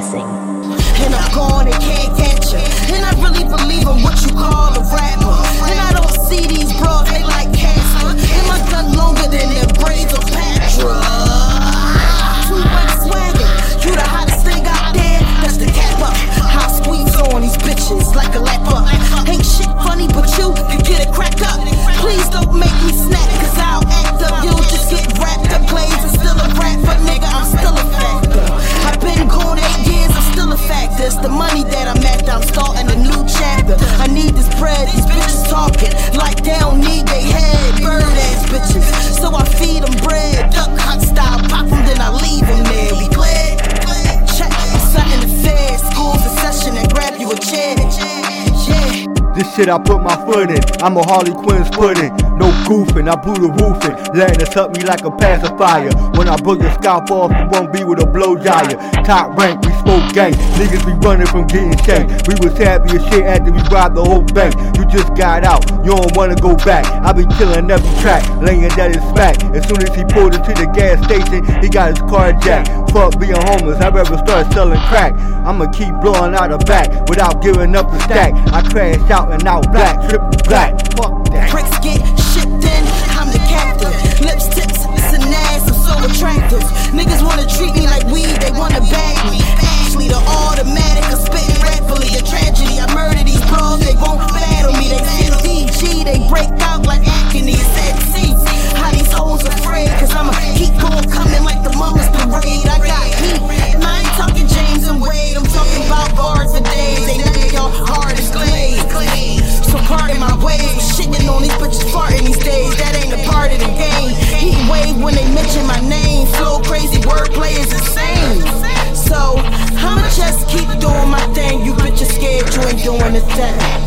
And I'm gone and can't catch ya. And I really believe in what you call a rapper. And I don't see these bros, they like Casper. And my gun longer than their braids of Patra. Two-way swagger, you the hottest thing out there. That's the cap up. How I squeeze on these bitches like a lap bread, these bitches talking like they don't need they head. Bird ass bitches. So I feed them bread. Duck hunt style, pop them, then I leave them there. We glad? Check, something to fed. School's a session and grab you a chair. Yeah. This shit I put my foot in. I'm a Harley Quinn's pudding. No goofing, I blew the roof in. Letting it suck me like a pacifier. When I broke your scalp off, you won't be with a blow dryer. Top rank, we smoke gang. Niggas be running from getting shanked. We was happy as shit after we robbed the whole bank. You just got out, you don't wanna go back. I be killing every track, laying that is smack. As soon as he pulled into the gas station, he got his car jacked. Fuck being homeless, I'd rather start selling crack. I'ma keep blowing out the back without giving up the stack. I crash out and out black, triple black. Fuck that. Bricks get shipped doing the thing.